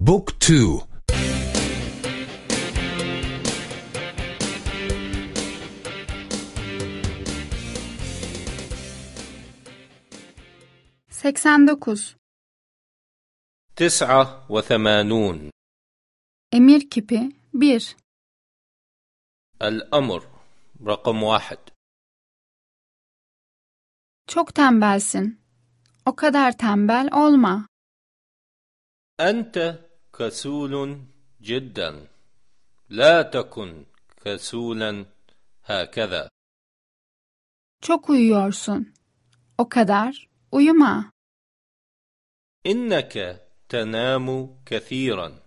Book 2 89 89 Emir kipi 1 El-Amr rakam 1 Çok tembelsin. O kadar tembel olma. Ente كسول جدا لا تكن كسولا هكذا Çok uyuyorsun. O kadar uyuma. إنك تنام كثيرا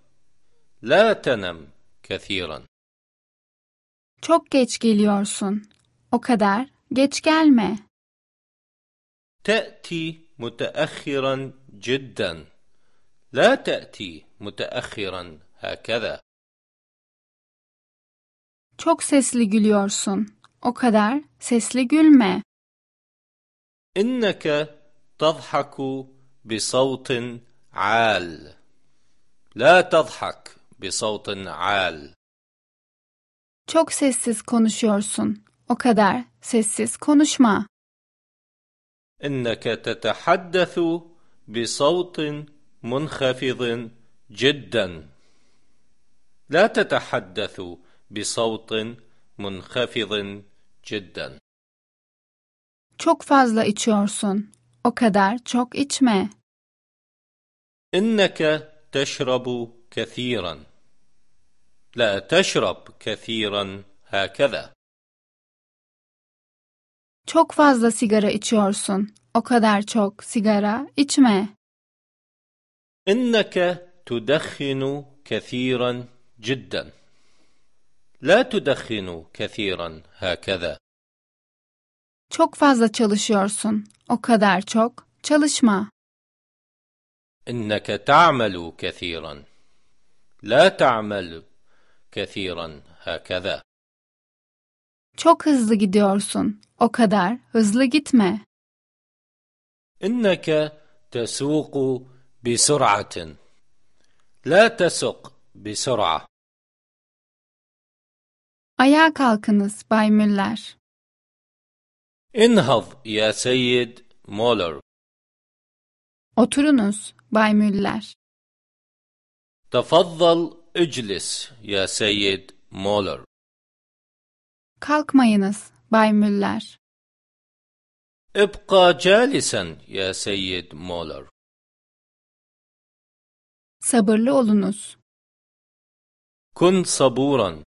لا تنم كثيرا Çok geç geliyorsun. O kadar geç gelme. تأتي متأخرا جدا لا تأتي متأخرا هكذا Çok sesli gülüyorsun. O kadar sesli gülme. إنك تضحك بصوت عال لا تضحك بصوت عال Çok sessiz konuşuyorsun. O kadar sessiz konuşma. إنك تتحدث بصوت منخفض جدا لا تتحدث بصوت منخفض جدا Çok fazla içiyorsun. O kadar çok içme. إنك تشرب كثيرا لا تشرب كثيرا هكذا Çok fazla sigara içiyorsun. O kadar çok sigara içme. إنك تدخن كثيرا جدا لا تدخن كثيرا هكذا Çok fazla çalışıyorsun. O kadar çok çalışma. إنك تعمل كثيرا لا تعمل كثيرا هكذا Çok hızlı gidiyorsun. O kadar hızlı gitme. إنك تسوق بسرعة لا تسق بسرعة Ayağa kalkınız Bay Müller. انهض يا سيد مولر Oturunuz Bay Müller. تفضل اجلس يا سيد مولر Kalkmayınız Bay Müller. ابقى جالسا يا سيد مولر Sabırlı olunuz. Kun saburan.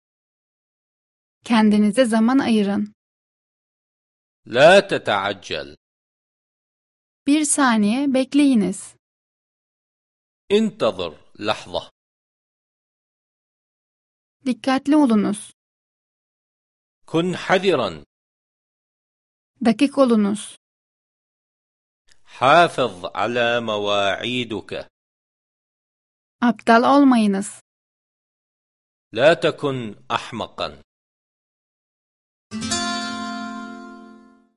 Kendinize zaman ayırın. La teteaccel. Bir saniye bekleyiniz. İntazır lahza. Dikkatli olunuz. Kun hadiran. Dakik olunuz. Hafız ala meva'iduke. Aptal olmayınız. لا تكن أحمقا